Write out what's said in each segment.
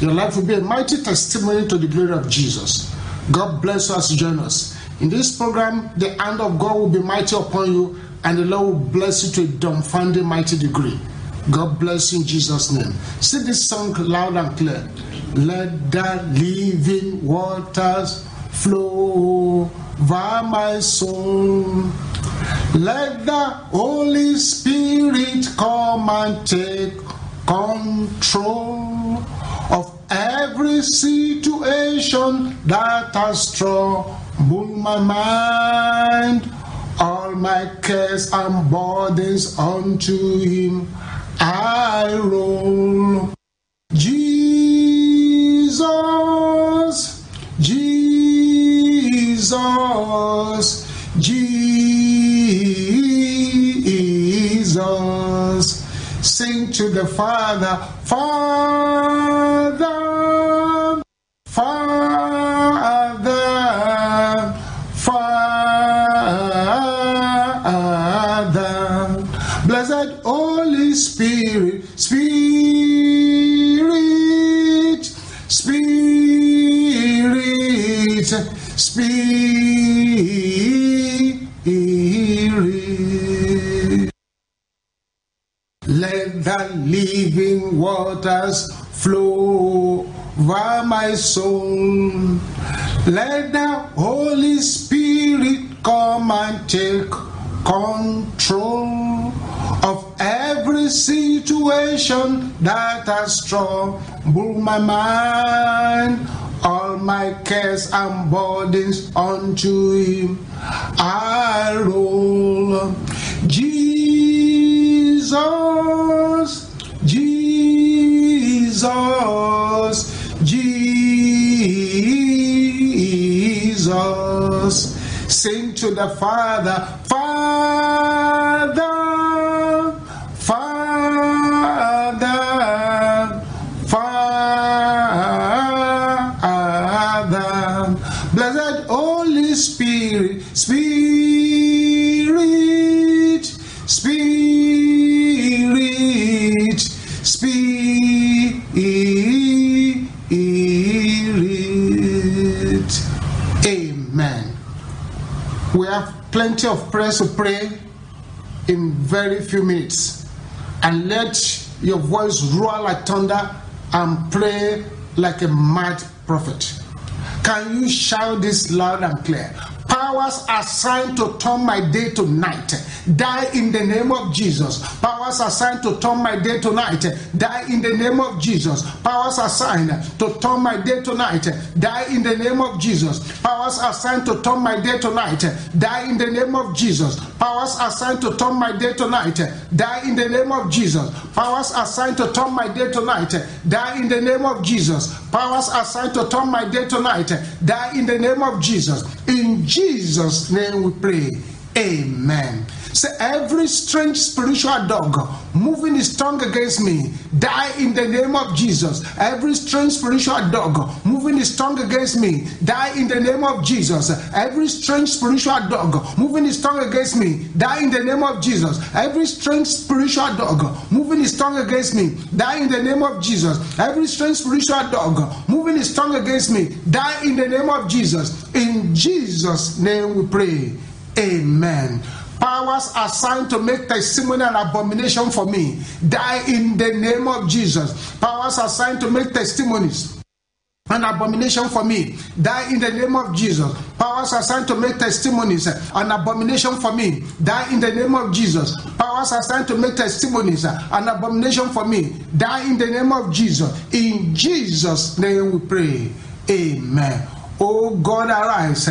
Your life will be a mighty testimony to the glory of Jesus. God bless us, join us. In this program, the hand of God will be mighty upon you, and the Lord will bless you to a dumbfounding mighty degree. God bless you in Jesus' name. Sing this song loud and clear. Let the living waters flow over my soul. Let the Holy Spirit come and take control every situation that has troubled my mind. All my cares and burdens unto Him I roll. Jesus, Jesus, Jesus. Sing to the Father, Father, Blessed Holy Spirit, Spirit, Spirit, Spirit. Let the living waters flow over my soul. Let the Holy Spirit come and take control every situation that has troubled my mind. All my cares and burdens unto Him I roll. Jesus, Jesus, Jesus. Sing to the Father, Father, Spirit, Spirit, Spirit, Spirit. Amen. We have plenty of prayers to pray in very few minutes. And let your voice roar like thunder and pray like a mad prophet. Can you shout this loud and clear? Powers assigned to turn my day to night, die in the name of Jesus. Assigned to turn my day to night, die in the name of Jesus. Powers assigned to turn my day to night, die in the name of Jesus. Powers assigned to turn my day to night, die in the name of Jesus. Powers assigned to turn my day to night, die in the name of Jesus. Powers assigned to turn my day to night, die in the name of Jesus. Powers assigned to turn my day to night, die in the name of Jesus. In Jesus' name we pray. Amen. Say every strange spiritual dog moving his tongue against me, die in the name of Jesus. Every strange spiritual dog moving his tongue against me, die in the name of Jesus. Every strange spiritual dog moving his tongue against me, die in the name of Jesus. Every strange spiritual dog moving his tongue against me, die in the name of Jesus. Every strange spiritual dog moving his tongue against me, die in the name of Jesus. In Jesus' name we pray. Amen. Powers assigned to make testimony an abomination for me, die in the name of Jesus. Powers assigned to make testimonies an abomination for me. Die in the name of Jesus. Powers assigned to make testimonies an abomination for me. Die in the name of Jesus. Powers assigned to make testimonies an abomination for me. Die in the name of Jesus. In Jesus' name we pray. Amen. Oh God, arise.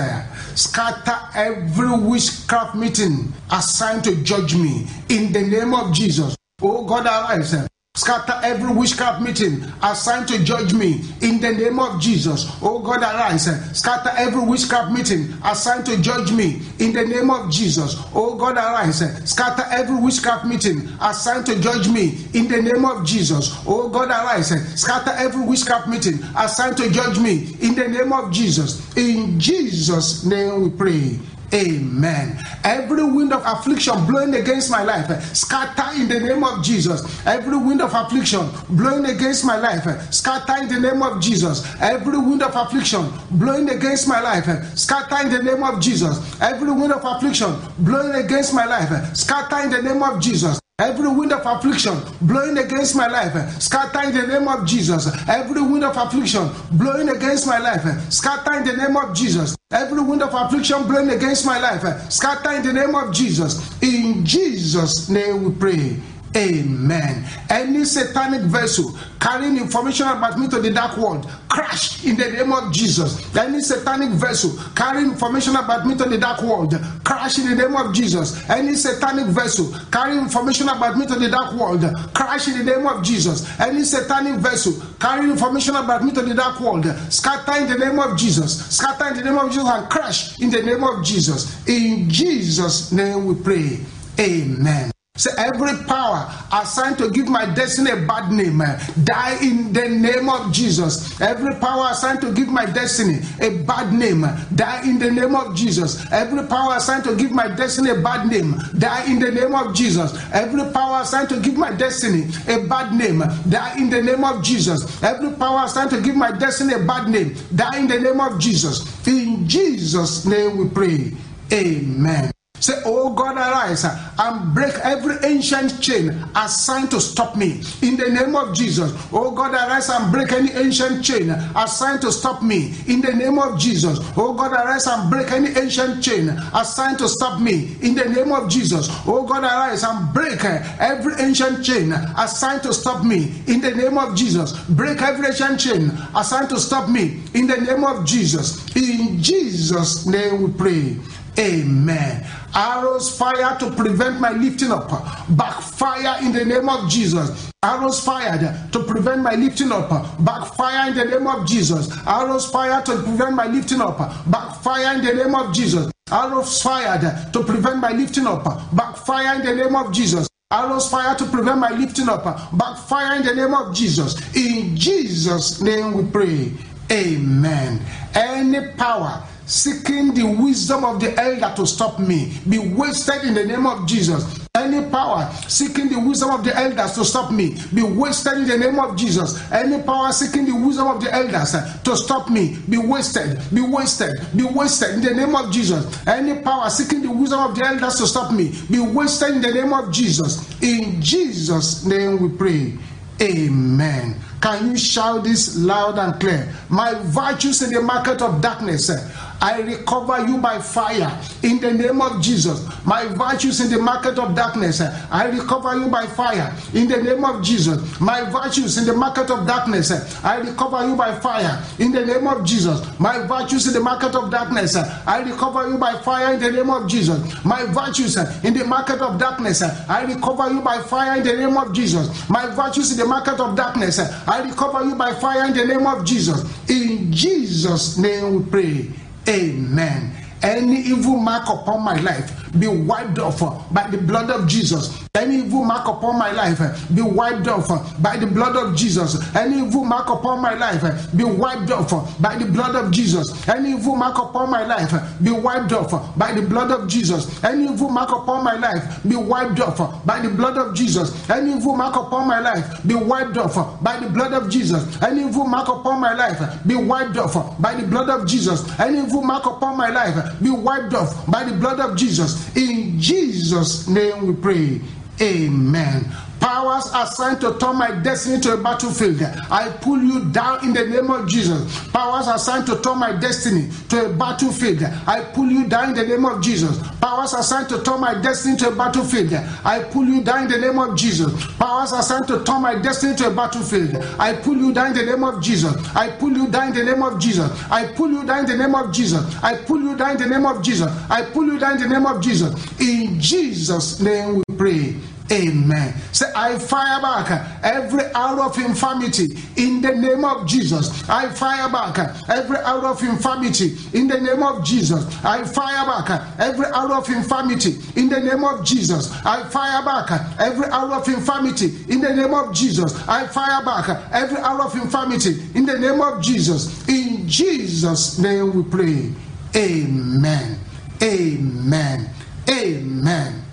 Scatter every witchcraft meeting assigned to judge me in the name of Jesus. Oh God, arise. Scatter every witchcraft meeting assigned to judge me in the name of Jesus. Oh God, arise. Scatter every witchcraft meeting assigned to judge me in the name of Jesus. Oh God, arise. Scatter every witchcraft meeting assigned to judge me in the name of Jesus. Oh God, arise. Scatter every witchcraft meeting assigned to judge me in the name of Jesus. In Jesus' name we pray. Amen. Every wind of affliction blowing against my life, scatter in the name of Jesus. Every wind of affliction blowing against my life, scatter in the name of Jesus. Every wind of affliction blowing against my life, scatter in the name of Jesus. Every wind of affliction blowing against my life, scatter in the name of Jesus. Every wind of affliction blowing against my life, eh, scatter in the name of Jesus. Every wind of affliction blowing against my life, eh, scatter in the name of Jesus. Every wind of affliction blowing against my life, eh, scatter in the name of Jesus. In Jesus' name we pray. Amen. Any satanic vessel carrying information about me to the dark world, crash in the name of Jesus. Any satanic vessel carrying information about me to the dark world, crash in the name of Jesus. Any satanic vessel carrying information about me to the dark world, crash in the name of Jesus. Any satanic vessel carrying information about me to the dark world, scatter in the name of Jesus. Scatter in the name of Jesus and crash in the name of Jesus. In Jesus' name we pray. Amen. So every power assigned to give my destiny a bad name, uh, die in the name of Jesus. Every power assigned to give my destiny a bad name, die in the name of Jesus. Every power assigned to give my destiny a bad name, die in the name of Jesus. Every power assigned to give my destiny a bad name, die in the name of Jesus. Every power assigned to give my destiny a bad name, die in the name of Jesus. In Jesus' name we pray. Amen. Say, Oh God, arise and break every ancient chain assigned to stop me. In the name of Jesus. Oh God, arise and break any ancient chain assigned to stop me. In the name of Jesus. Oh God, arise and break any ancient chain assigned to stop me. In the name of Jesus. Oh God, arise and break every ancient chain assigned to stop me. In the name of Jesus. Break every ancient chain assigned to stop me. In the name of Jesus. In Jesus' name we pray. Amen. Arrows fire to prevent my lifting up. Backfire in the name of Jesus. Arrows fired to prevent my lifting up. Backfire in the name of Jesus. Arrows fired to prevent my lifting up. Backfire in the name of Jesus. Arrows fired to prevent my lifting up. Backfire in the name of Jesus. Arrows fire to prevent my lifting up. Backfire in the name of Jesus. In Jesus' name we pray. Amen. Any power seeking the wisdom of the elder to stop me be wasted in the name of Jesus. Any power seeking the wisdom of the elders to stop me be wasted in the name of Jesus. Any power seeking the wisdom of the elders uh, to stop me be wasted, be wasted, be wasted in the name of Jesus. Any power seeking the wisdom of the elders to stop me be wasted in the name of Jesus. In Jesus' name we pray. Amen. Can you shout this loud and clear? My virtues in the market of darkness uh, I recover you by fire in the name of Jesus. My virtues in the market of darkness, I recover you by fire in the name of Jesus. My virtues in the market of darkness, I recover you by fire in the name of Jesus. My virtues in the market of darkness, I recover you by fire in the name of Jesus. My virtues in the market of darkness, I recover you by fire in the name of Jesus. My virtues in the market of darkness, I recover you by fire in the name of Jesus. In Jesus' name we pray. Amen. Any evil mark upon my life be wiped off by the blood of Jesus. Any evil mark upon my life eh, be wiped off by the blood of Jesus. Any evil mark upon my life be wiped off eh, by the blood of Jesus. Any evil mark upon my life be wiped off eh, by the blood of Jesus. Any evil mark upon my life be wiped off by the blood of Jesus. Any evil mark upon my life be wiped off by the blood of Jesus. Any evil mark upon my life be wiped off by the blood of Jesus. Any evil mark upon my life be wiped off by the blood of Jesus. In Jesus' name we pray. Amen. Powers assigned to turn my destiny to a battlefield. I pull you down in the name of Jesus. Powers assigned to turn my destiny to a battlefield. I pull you down in the name of Jesus. Powers assigned to turn my destiny to a battlefield. I pull you down in the name of Jesus. Powers assigned to turn my destiny to a battlefield. I pull you down in the name of Jesus. I pull you down in the name of Jesus. I pull you down in the name of Jesus. I pull you down in the name of Jesus. I pull you down in the name of Jesus. In Jesus' name we pray. Amen. Say, I fire back every hour of infirmity in the name of Jesus. I fire back every hour of infirmity in the name of Jesus. I fire back every hour of infirmity in the name of Jesus. I fire back every hour of infirmity in the name of Jesus. I fire back every arrow of infirmity in the name of Jesus. In Jesus' name we pray. Amen. Amen. Amen.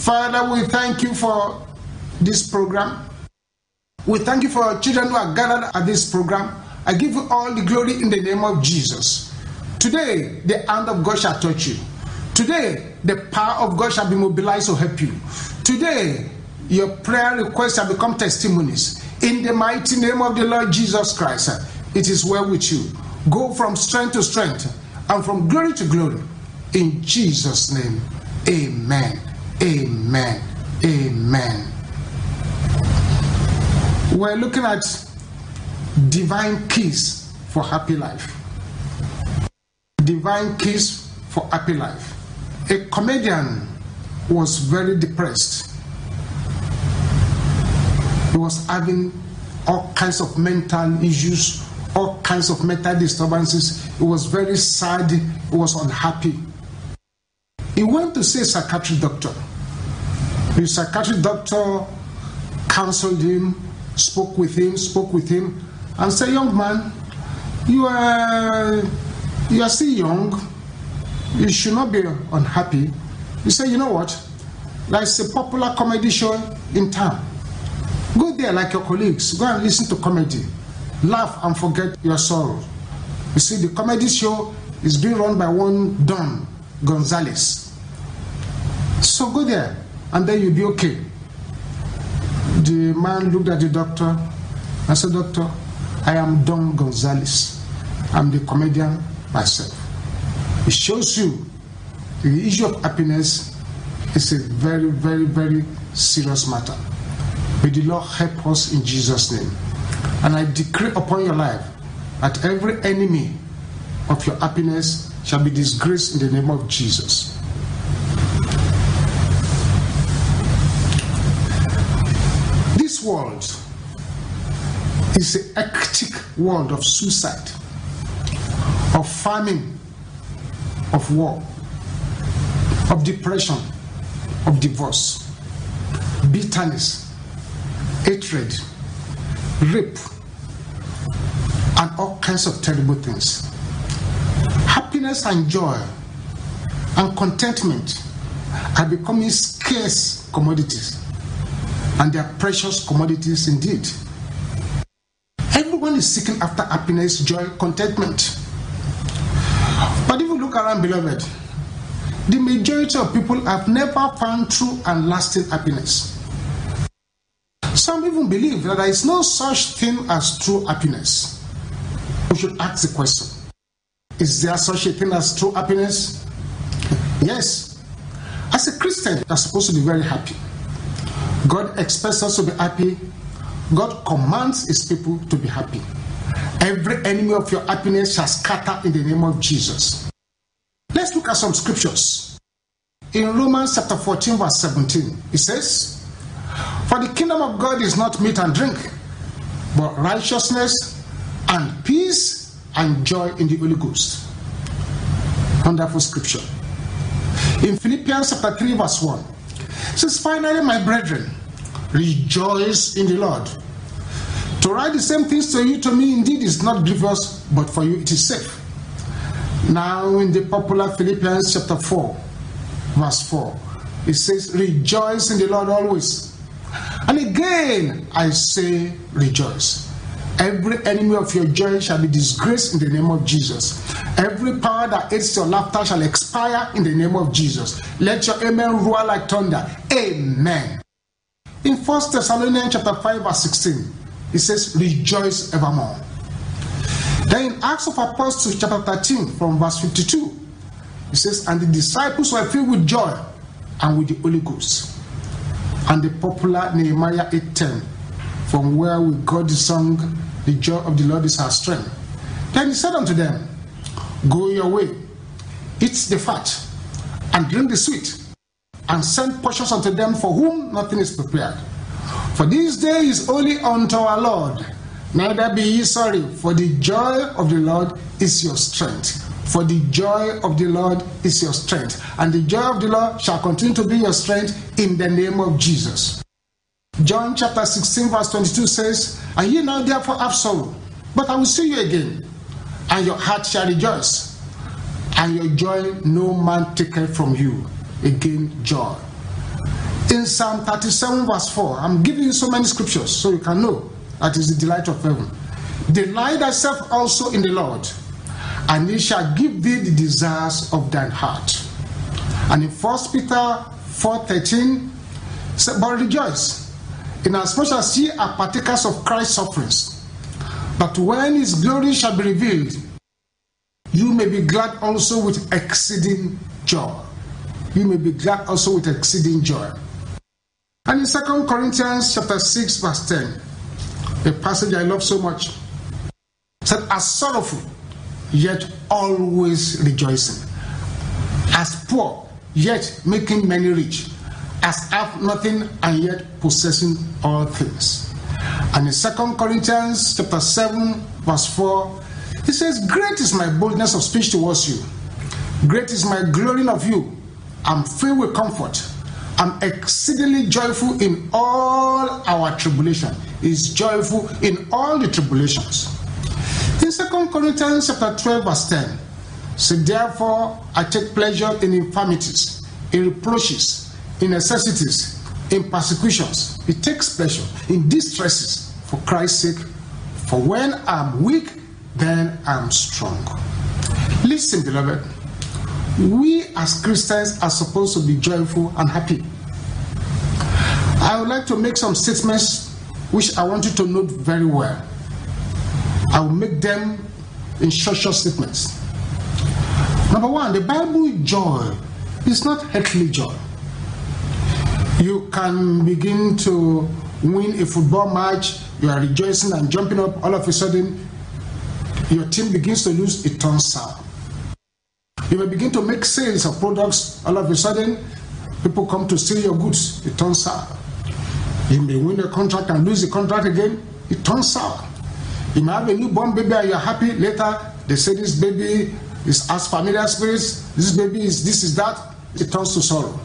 Father, we thank you for this program. We thank you for our children who are gathered at this program. I give you all the glory in the name of Jesus. Today, the hand of God shall touch you. Today, the power of God shall be mobilized to help you. Today, your prayer requests shall become testimonies. In the mighty name of the Lord Jesus Christ, it is well with you. Go from strength to strength and from glory to glory. In Jesus' name, amen. Amen. Amen. We're looking at divine keys for happy life. Divine keys for happy life. A comedian was very depressed. He was having all kinds of mental issues, all kinds of mental disturbances. He was very sad. He was unhappy. He went to see a psychiatric doctor. The psychiatric doctor counseled him, spoke with him, spoke with him, and said, Young man, you are, you are still young. You should not be unhappy. He said, You know what? There's a popular comedy show in town. Go there like your colleagues. Go and listen to comedy. Laugh and forget your sorrow. You see, the comedy show is being run by one Don Gonzalez. So go there and then you'll be okay. The man looked at the doctor and said, Doctor, I am Don Gonzalez. I'm the comedian myself. It shows you the issue of happiness is a very, very, very serious matter. May the Lord help us in Jesus' name. And I decree upon your life that every enemy of your happiness shall be disgraced in the name of Jesus. This world is a hectic world of suicide, of famine, of war, of depression, of divorce, bitterness, hatred, rape, and all kinds of terrible things. Happiness and joy and contentment are becoming scarce commodities, and they are precious commodities indeed. Everyone is seeking after happiness, joy, contentment. But if you look around, beloved, the majority of people have never found true and lasting happiness. Some even believe that there is no such thing as true happiness. We should ask the question Is there such a thing as true happiness? Yes. As a Christian, you are supposed to be very happy. God expects us to be happy. God commands his people to be happy. Every enemy of your happiness shall scatter in the name of Jesus. Let's look at some scriptures. In Romans chapter 14, verse 17, it says, For the kingdom of God is not meat and drink, but righteousness and peace and joy in the Holy Ghost. Wonderful scripture. In Philippians chapter 3, verse 1, says, Finally, my brethren, rejoice in the Lord. To write the same things to you, to me, indeed, is not grievous, but for you it is safe. Now, in the popular Philippians chapter 4, verse 4, it says, Rejoice in the Lord always. And again, I say, Rejoice. Every enemy of your joy shall be disgraced in the name of Jesus. Every power that hates your laughter shall expire in the name of Jesus. Let your amen roar like thunder. Amen. In 1 Thessalonians chapter 5, verse 16, it says, Rejoice evermore. Then in Acts of Apostles chapter 13, from verse 52, it says, And the disciples were filled with joy and with the Holy Ghost. And the popular Nehemiah 8:10, from where we got the song, The joy of the Lord is our strength. Then he said unto them, Go your way, eat the fat, and drink the sweet, and send portions unto them for whom nothing is prepared. For this day is holy unto our Lord. Neither be ye sorry, for the joy of the Lord is your strength. For the joy of the Lord is your strength. And the joy of the Lord shall continue to be your strength in the name of Jesus. John chapter 16, verse 22 says, And ye now therefore have sorrow, but I will see you again, and your heart shall rejoice, and your joy no man taketh from you. Again, joy. In Psalm 37, verse 4, I'm giving you so many scriptures so you can know that is the delight of heaven. Delight thyself also in the Lord, and he shall give thee the desires of thine heart. And in 1 Peter 4:13, but rejoice, inasmuch as ye are partakers of Christ's sufferings, that when his glory shall be revealed, you may be glad also with exceeding joy. You may be glad also with exceeding joy. And in 2 Corinthians chapter 6, verse 10, a passage I love so much, said, As sorrowful, yet always rejoicing. As poor, yet making many rich. As have nothing and yet possessing all things. And in 2 Corinthians chapter 7, verse 4, he says, Great is my boldness of speech towards you. Great is my glorying of you. I'm filled with comfort. I'm exceedingly joyful in all our tribulation. Is joyful in all the tribulations. In 2 Corinthians chapter 12, verse 10, so therefore I take pleasure in infirmities, in reproaches, in necessities, in persecutions. He takes pleasure in distresses for Christ's sake. For when I'm weak, then I'm strong. Listen, beloved. We as Christians are supposed to be joyful and happy. I would like to make some statements which I want you to note very well. I will make them in short, short statements. Number one, the Bible joy is not earthly joy. You can begin to win a football match, you are rejoicing and jumping up, all of a sudden, your team begins to lose, it turns sour. You may begin to make sales of products, all of a sudden, people come to steal your goods, it turns sour. You may win a contract and lose the contract again, it turns sour. You may have a newborn baby and you're happy, later they say this baby is as familiar spirits, this baby is this is that, it turns to sorrow.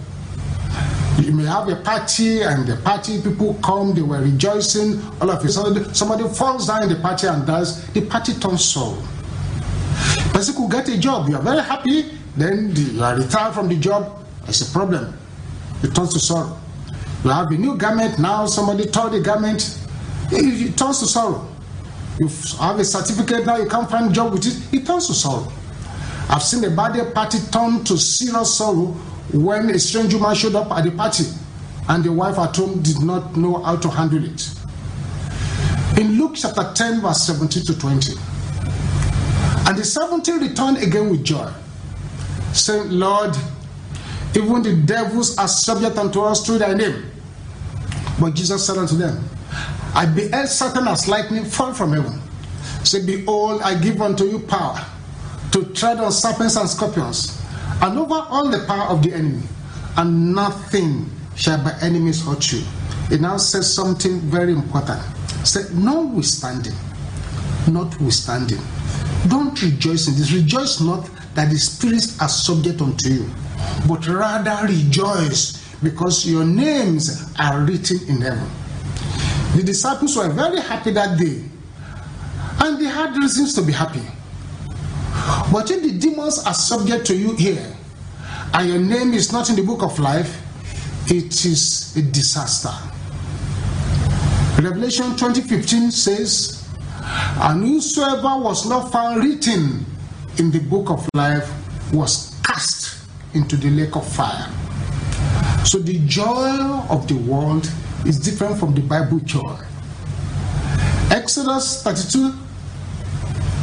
You may have a party and the party people come, they were rejoicing, all of a sudden somebody falls down in the party and dies, the party turns sorrow. Person could get a job, you are very happy, then the, you are retired from the job, it's a problem. It turns to sorrow. You have a new garment, now somebody tore the garment, it, it turns to sorrow. You have a certificate, now you can't find a job with it, it turns to sorrow. I've seen a birthday party turn to serious sorrow when a strange woman showed up at the party and the wife at home did not know how to handle it. In Luke chapter 10, verse 17 to 20, and the 70 returned again with joy, saying, Lord, even the devils are subject unto us through thy name. But Jesus said unto them, I beheld Satan as lightning fall from heaven. Say, Behold, I give unto you power to tread on serpents and scorpions and over all the power of the enemy, and nothing shall by enemies hurt you. It now says something very important. Say, notwithstanding, notwithstanding, don't rejoice in this. Rejoice not that the spirits are subject unto you, but rather rejoice because your names are written in heaven. The disciples were very happy that day, and they had reasons to be happy. But if the demons are subject to you here, and your name is not in the book of life, it is a disaster. Revelation 20:15 says, And whosoever was not found written in the book of life was cast into the lake of fire. So the joy of the world is different from the Bible joy. Exodus 32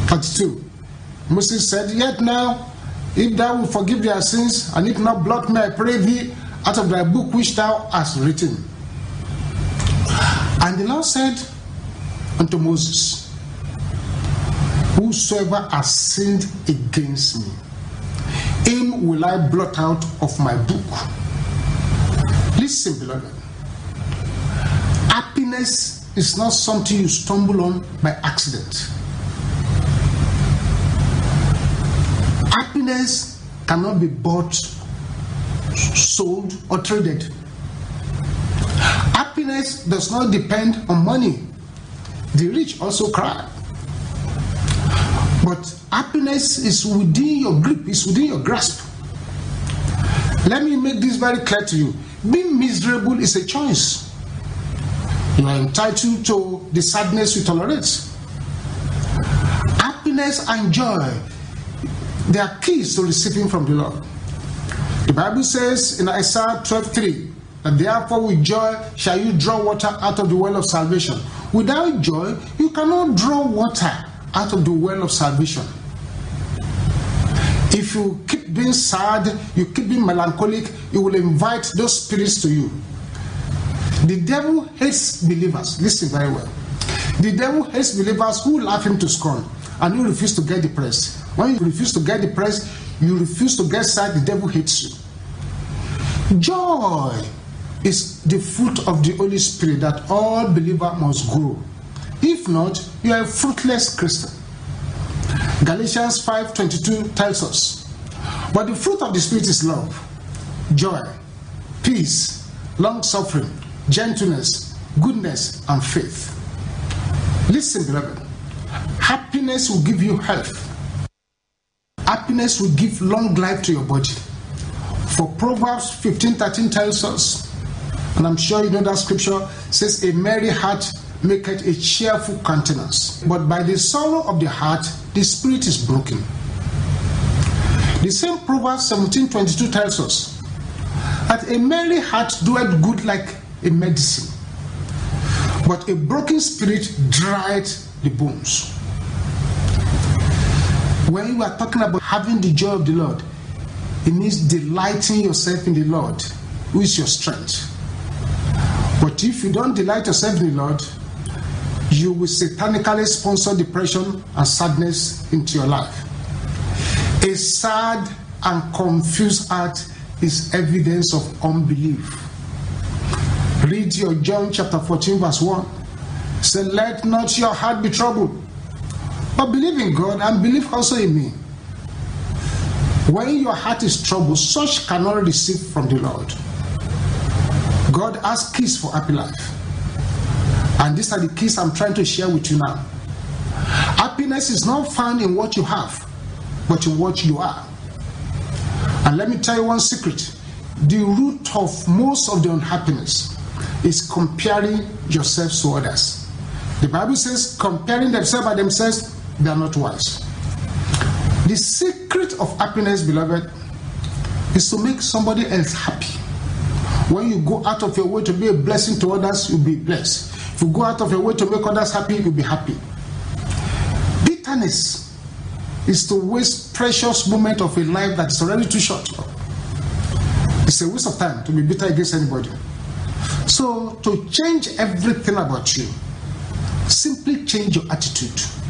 32. Moses said, Yet now, if thou wilt forgive their sins, and if not blot me, I pray thee, out of thy book which thou hast written. And the Lord said unto Moses, Whosoever has sinned against me, him will I blot out of my book. Listen, beloved. Happiness is not something you stumble on by accident. Happiness cannot be bought, sold, or traded. Happiness does not depend on money. The rich also cry. But Happiness is within your grip, it's within your grasp. Let me make this very clear to you. Being miserable is a choice. You are entitled to the sadness you tolerate. Happiness and joy, they are keys to receiving from the Lord. The Bible says in Isaiah 12:3 that therefore with joy shall you draw water out of the well of salvation. Without joy, you cannot draw water out of the well of salvation. If you keep being sad, you keep being melancholic, you will invite those spirits to you. The devil hates believers. Listen very well. The devil hates believers who laugh him to scorn and who refuse to get depressed. When you refuse to get depressed, you refuse to get sad, the devil hates you. Joy is the fruit of the Holy Spirit that all believer must grow. If not, you are a fruitless Christian. Galatians 5:22 tells us, "But the fruit of the spirit is love, joy, peace, long-suffering, gentleness, goodness, and faith." Listen, beloved. Happiness will give you health. Happiness will give long life to your body. For Proverbs 15:13 tells us, and I'm sure you know that scripture says, "A merry heart maketh a cheerful countenance, but by the sorrow of the heart the spirit is broken. The same Proverbs 17:22 tells us that a merry heart doeth good like a medicine, but a broken spirit dried the bones. When you are talking about having the joy of the Lord, it means delighting yourself in the Lord, who is your strength. But if you don't delight yourself in the Lord, you will satanically sponsor depression and sadness into your life. A sad and confused heart is evidence of unbelief. Read your John chapter 14, verse 1. Say, Let not your heart be troubled, believe in God and believe also in me. When your heart is troubled, such cannot receive from the Lord. God has keys for happy life. And these are the keys I'm trying to share with you now. Happiness is not found in what you have, but in what you are. And let me tell you one secret the root of most of the unhappiness is comparing yourself to others. The Bible says, comparing themselves by themselves, they are not wise. The secret of happiness, beloved, is to make somebody else happy. When you go out of your way to be a blessing to others, you'll be blessed. If you go out of your way to make others happy, you'll be happy. Bitterness is to waste precious moment of a life that is already too short. It's a waste of time to be bitter against anybody. So, to change everything about you, simply change your attitude.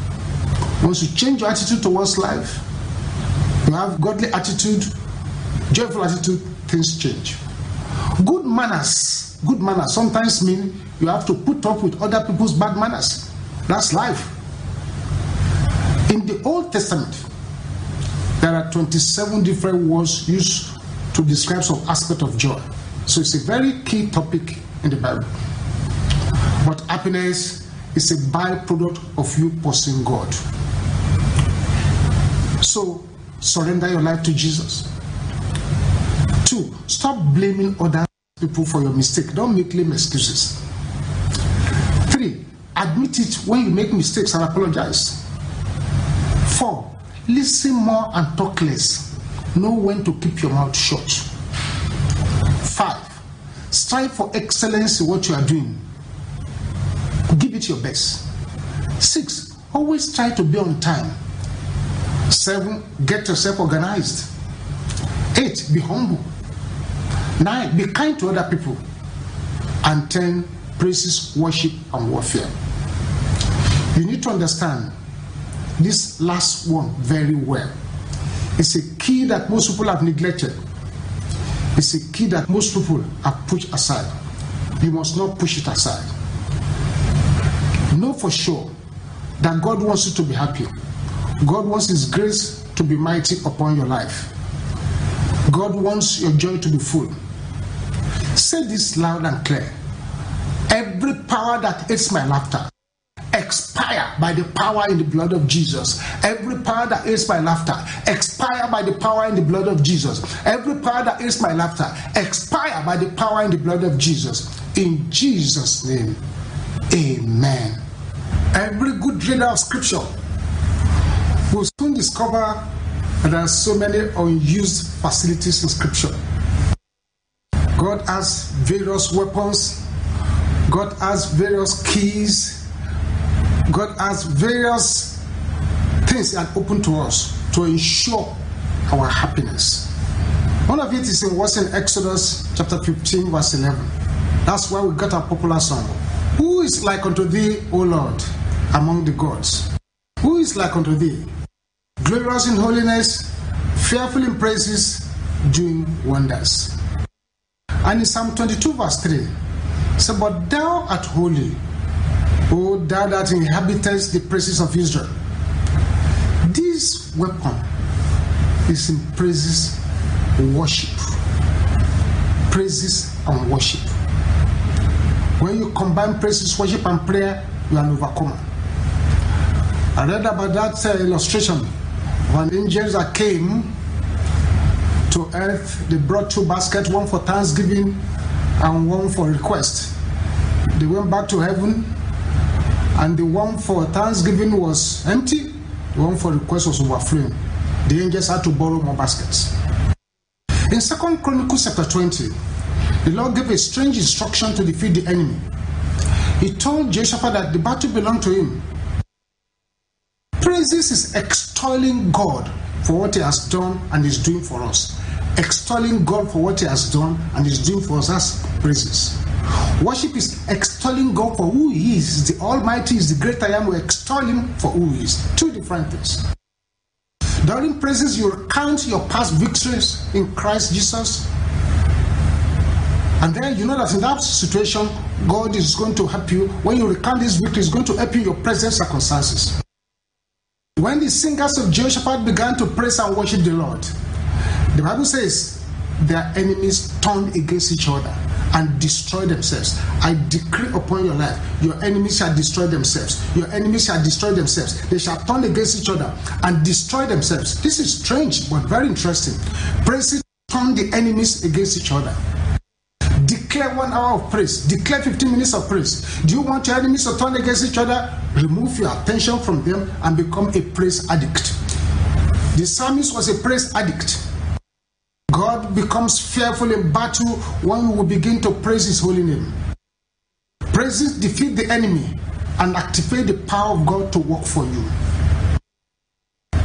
Once you change your attitude towards life, you have godly attitude, joyful attitude, things change. Good manners, good manners sometimes mean you have to put up with other people's bad manners. That's life. In the Old Testament, there are 27 different words used to describe some aspect of joy. So it's a very key topic in the Bible. But happiness is a byproduct of you pursuing God. So surrender your life to Jesus. Two, stop blaming other people for your mistake. Don't make lame excuses. Three, admit it when you make mistakes and apologize. Four, listen more and talk less. Know when to keep your mouth shut. Five, strive for excellence in what you are doing. Your best. Six, always try to be on time. Seven, get yourself organized. Eight, be humble. Nine, be kind to other people. And ten, praises, worship, and warfare. You need to understand this last one very well. It's a key that most people have neglected. It's a key that most people have pushed aside. You must not push it aside. Know for sure that God wants you to be happy. God wants His grace to be mighty upon your life. God wants your joy to be full. Say this loud and clear. Every power that hates my laughter, expire by the power in the blood of Jesus. Every power that is my laughter, expire by the power in the blood of Jesus. Every power that is my laughter, expire by the power in the blood of Jesus. In Jesus' name, amen. Every good reader of scripture will soon discover that there are so many unused facilities in scripture. God has various weapons, God has various keys God has various things that open to us to ensure our happiness. One of it is in what's in Exodus chapter 15, verse 11. That's why we got our popular song. Who is like unto thee, O Lord, among the gods? Who is like unto thee? Glorious in holiness, fearful in praises, doing wonders. And in Psalm 22, verse 3, say, But thou art holy, O thou that inhabitest the praises of Israel. This weapon is in praises, worship. Praises and worship. When you combine praises, worship, and prayer, you are an overcomer. I read about that uh, illustration when angels came to earth, they brought two baskets, one for thanksgiving and one for request. They went back to heaven and the one for thanksgiving was empty, the one for request was overflowing. The angels had to borrow more baskets. In Second Chronicles chapter 20, the Lord gave a strange instruction to defeat the enemy. He told Jehoshaphat that the battle belonged to him. Praises is extolling God for what he has done and is doing for us. Extolling God for what he has done and is doing for us. That's praises. Worship is extolling God for who He is. The Almighty is the great I am. We extol Him for who He is. Two different things. During praises, you recount your past victories in Christ Jesus. And then you know that in that situation, God is going to help you. When you recount this victory, He's going to help you in your present circumstances. When the singers of Jehoshaphat began to praise and worship the Lord, the Bible says their enemies turned against each other and destroy themselves. I decree upon your life, your enemies shall destroy themselves. Your enemies shall destroy themselves. They shall turn against each other and destroy themselves. This is strange but very interesting. Praise it, turn the enemies against each other. Declare one hour of praise. Declare 15 minutes of praise. Do you want your enemies to turn against each other? Remove your attention from them and become a praise addict. The psalmist was a praise addict. God becomes fearful in battle when we begin to praise His holy name. Praises defeat the enemy and activate the power of God to work for you.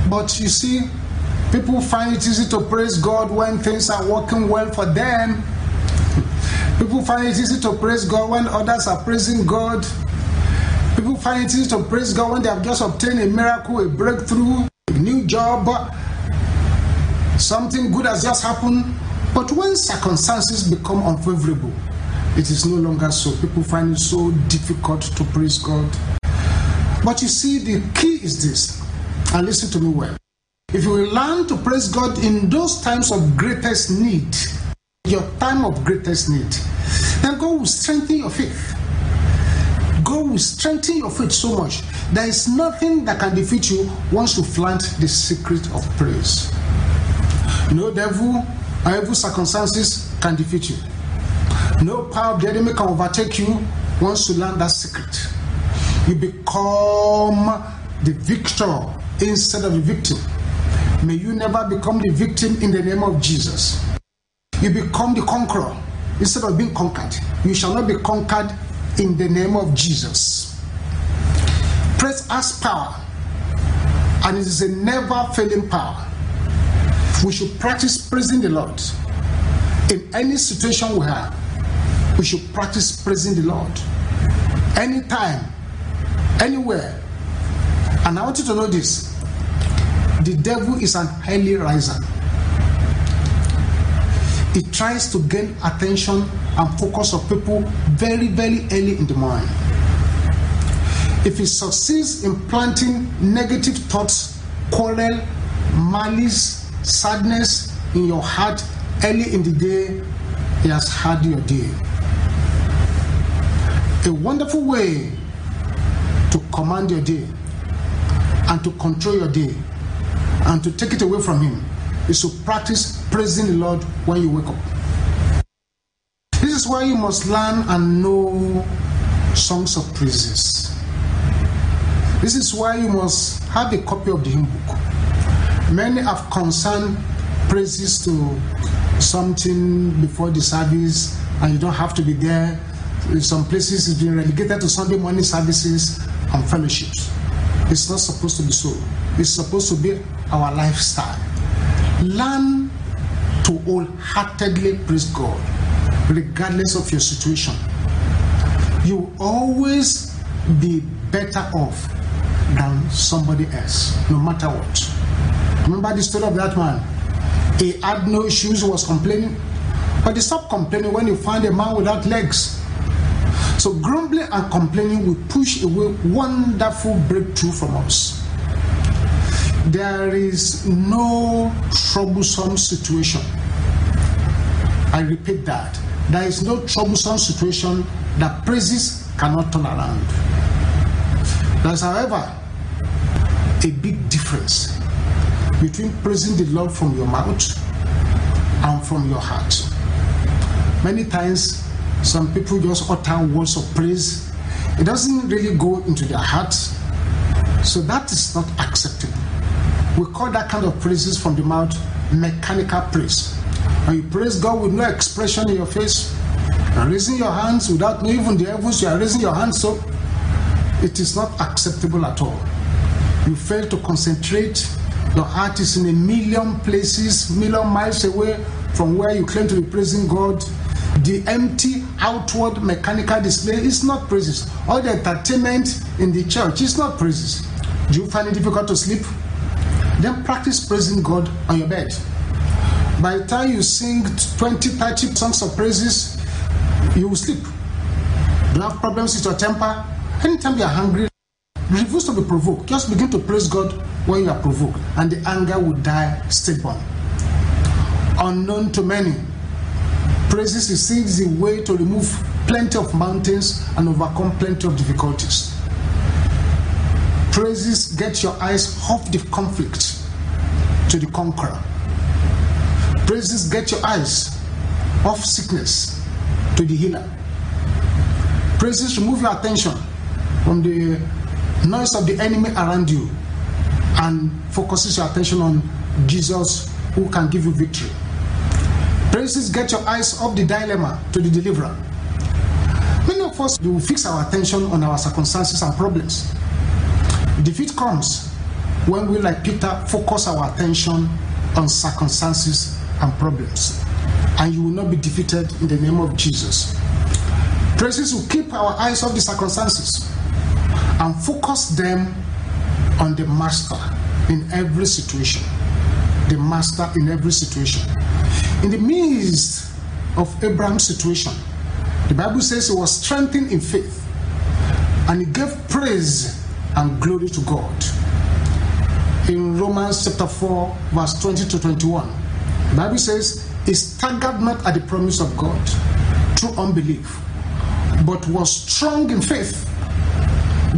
But you see, people find it easy to praise God when things are working well for them. People find it easy to praise God when others are praising God. People find it easy to praise God when they have just obtained a miracle, a breakthrough, a new job, something good has just happened, but when circumstances become unfavorable, it is no longer so. People find it so difficult to praise God. But you see, the key is this, and listen to me well. If you will learn to praise God in those times of greatest need, your time of greatest need, then God will strengthen your faith. God will strengthen your faith so much. There is nothing that can defeat you once you plant the secret of praise. No devil or evil circumstances can defeat you. No power of the enemy can overtake you once you learn that secret. You become the victor instead of the victim. May you never become the victim in the name of Jesus. You become the conqueror instead of being conquered. You shall not be conquered in the name of Jesus. Praise has power, and it is a never failing power we should practice praising the Lord. In any situation we have, we should practice praising the Lord. Anytime, anywhere. And I want you to know this the devil is an early riser. He tries to gain attention and focus of people very, very early in the morning. If he succeeds in planting negative thoughts, quarrel, malice, sadness in your heart early in the day, He has had your day. A wonderful way to command your day and to control your day and to take it away from Him is to practice praising the Lord when you wake up. This is why you must learn and know songs of praises. This is why you must have a copy of the hymn book. Many have concerned praises to something before the service, and you don't have to be there. In some places, it's been relegated to Sunday morning services and fellowships. It's not supposed to be so. It's supposed to be our lifestyle. Learn to wholeheartedly praise God, regardless of your situation. You always be better off than somebody else, no matter what. Remember the story of that man? He had no issues, was complaining, but he stopped complaining when he found a man without legs. So grumbling and complaining will push away wonderful breakthrough from us. There is no troublesome situation. I repeat that. There is no troublesome situation that praises cannot turn around. There's, however, a big difference between praising the Lord from your mouth and from your heart. Many times, some people just utter words of praise. It doesn't really go into their heart, so that is not acceptable. We call that kind of praises from the mouth mechanical praise. When you praise God with no expression in your face, and raising your hands without even the heavens, you are raising your hands so it is not acceptable at all. You fail to concentrate your heart is in a million places, million miles away from where you claim to be praising God. The empty outward mechanical display is not praises. All the entertainment in the church is not praises. Do you find it difficult to sleep? Then practice praising God on your bed. By the time you sing 20, 30 songs of praises, you will sleep. You have problems with your temper? Anytime you are hungry, refuse to be provoked. Just begin to praise God when you are provoked, and the anger will die stillborn. Unknown to many, praises is easy way to remove plenty of mountains and overcome plenty of difficulties. Praises get your eyes off the conflict to the conqueror. Praises get your eyes off sickness to the healer. Praises remove your attention from the noise of the enemy around you and focuses your attention on Jesus who can give you victory. Praises get your eyes off the dilemma to the deliverer. Many of us will fix our attention on our circumstances and problems. Defeat comes when we, like Peter, focus our attention on circumstances and problems. And you will not be defeated in the name of Jesus. Praises will keep our eyes off the circumstances and focus them on the master in every situation. The master in every situation. In the midst of Abraham's situation, the Bible says he was strengthened in faith and he gave praise and glory to God. In Romans chapter 4, verse 20 to 21, the Bible says, He staggered not at the promise of God through unbelief, but was strong in faith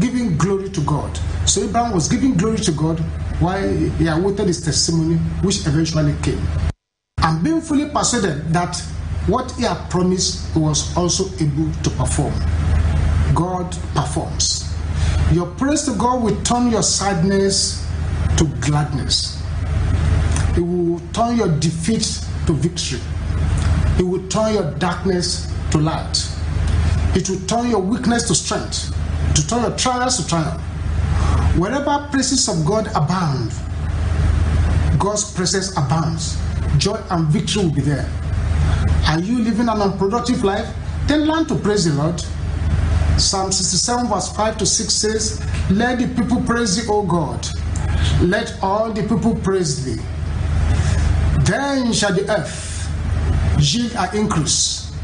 giving glory to God. So Abraham was giving glory to God while he awaited his testimony, which eventually came. And being fully persuaded that what he had promised he was also able to perform. God performs. Your praise to God will turn your sadness to gladness. It will turn your defeat to victory. It will turn your darkness to light. It will turn your weakness to strength to turn your trials to triumph. Wherever praises of God abound, God's presence abounds. Joy and victory will be there. Are you living an unproductive life? Then learn to praise the Lord. Psalm 67, verse 5 to 6 says, Let the people praise thee, O God. Let all the people praise thee. Then shall the earth yield an increase,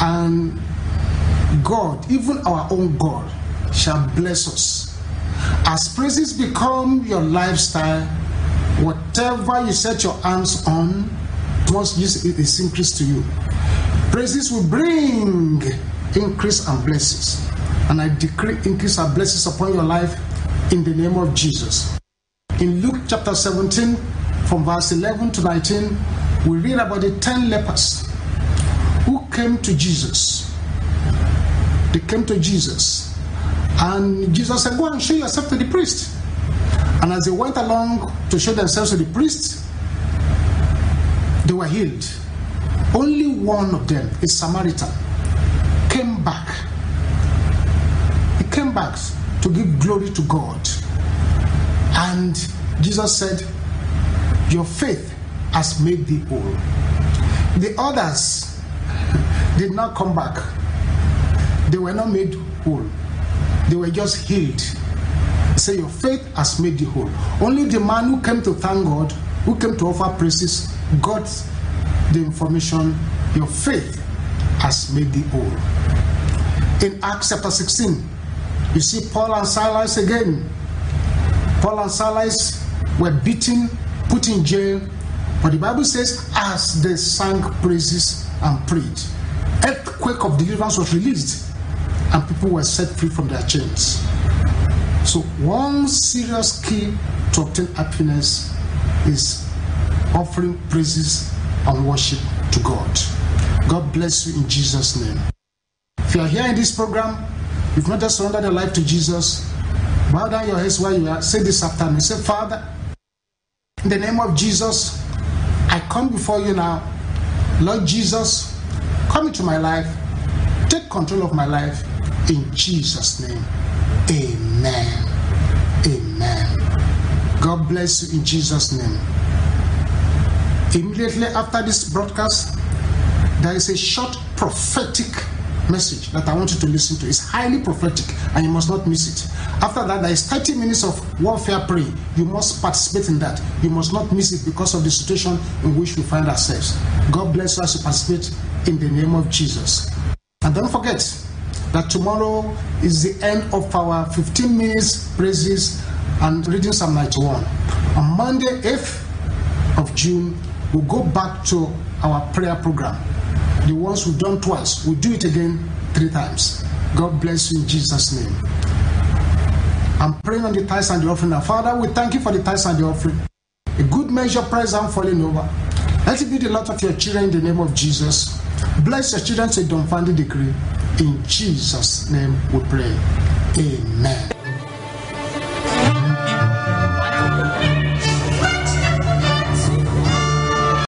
and God, even our own God, shall bless us. As praises become your lifestyle, whatever you set your hands on must use its increased to you. Praises will bring increase and blessings. And I decree increase and blessings upon your life in the name of Jesus. In Luke chapter 17, from verse 11 to 19, we read about the 10 lepers who came to Jesus. They came to Jesus. And Jesus said, Go and show yourself to the priest. And as they went along to show themselves to the priest, they were healed. Only one of them, a Samaritan, came back. He came back to give glory to God. And Jesus said, Your faith has made thee whole. The others did not come back. They were not made whole. They were just healed. Say, Your faith has made thee whole. Only the man who came to thank God, who came to offer praises, got the information, Your faith has made thee whole. In Acts chapter 16, you see Paul and Silas again. Paul and Silas were beaten, put in jail, but the Bible says, as they sang praises and prayed, earthquake of deliverance was released, and people were set free from their chains. So, one serious key to obtain happiness is offering praises and worship to God. God bless you in Jesus' name. If you are here in this program, you've not just surrendered your life to Jesus, bow down your heads where you are. Say this after me. Say, Father, in the name of Jesus, I come before you now. Lord Jesus, come into my life. Take control of my life. In Jesus' name. Amen. Amen. God bless you in Jesus' name. Immediately after this broadcast, there is a short prophetic message that I want you to listen to. It's highly prophetic and you must not miss it. After that, there is 30 minutes of warfare prayer. You must participate in that. You must not miss it because of the situation in which we find ourselves. God bless us to participate in the name of Jesus. And don't forget that tomorrow is the end of our 15 minutes praises and reading Psalm 91. On Monday, 8th of June, we'll go back to our prayer program. The ones who've done twice, we'll do it again three times. God bless you in Jesus' name. I'm praying on the tithes and the offering now. Father, we thank you for the tithes and the offering. A good measure, prize and falling over. Let it be the lot of your children in the name of Jesus. Bless your children to a dumbfounded degree. In Jesus' name we pray. Amen.